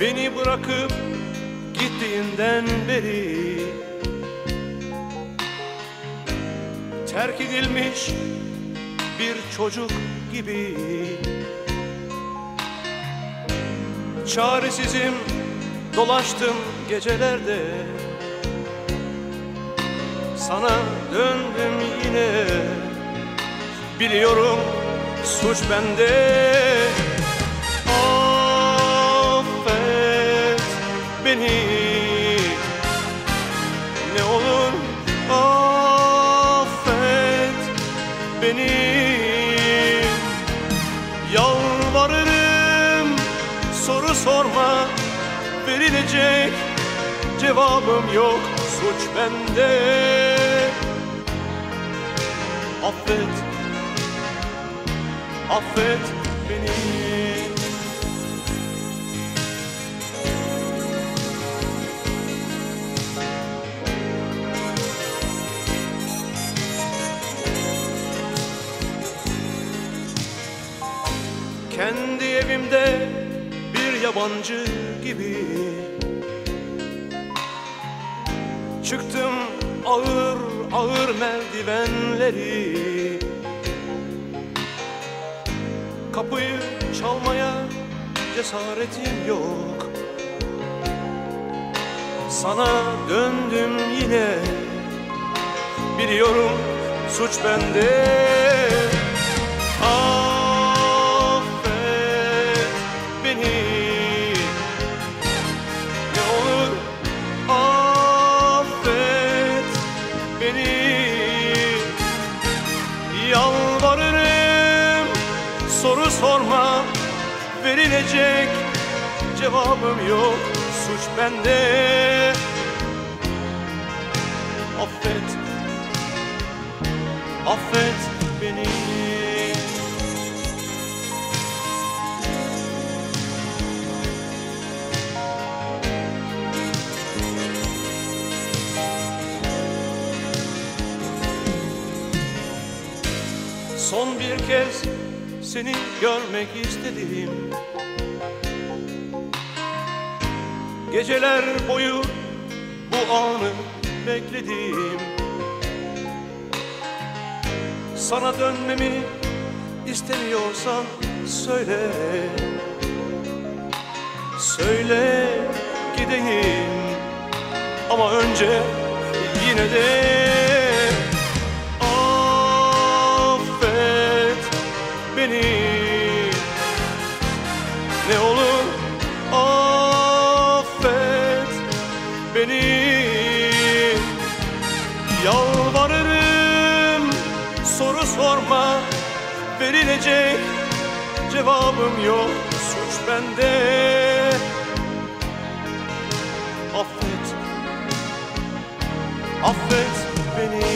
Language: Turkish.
Beni bırakıp gittiğinden beri Terk edilmiş bir çocuk gibi. Çaresizim dolaştım gecelerde. Sana döndüm yine. Biliyorum suç bende beni Ne olur affet beni. Yalvarırım soru sorma Verilecek cevabım yok Suç bende. Affet affet Kendi evimde bir yabancı gibi. Çıktım ağır ağır merdivenleri. Kapıyı çalmaya cesaretim yok. Sana döndüm yine. Biliyorum suç bende beni. Yalvarırım soru sorma Verilecek cevabım yok Suç bende. Affet Affet Son bir kez seni görmek istedim. Geceler boyu bu anı bekledim. Sana dönmemi istemiyorsan söyle. Söyle gideyim. Ama önce yine de beni. Ne olur affet beni. Yalvarırım soru sorma. Verilecek cevabım yok. Suç bende. Affet. Affet beni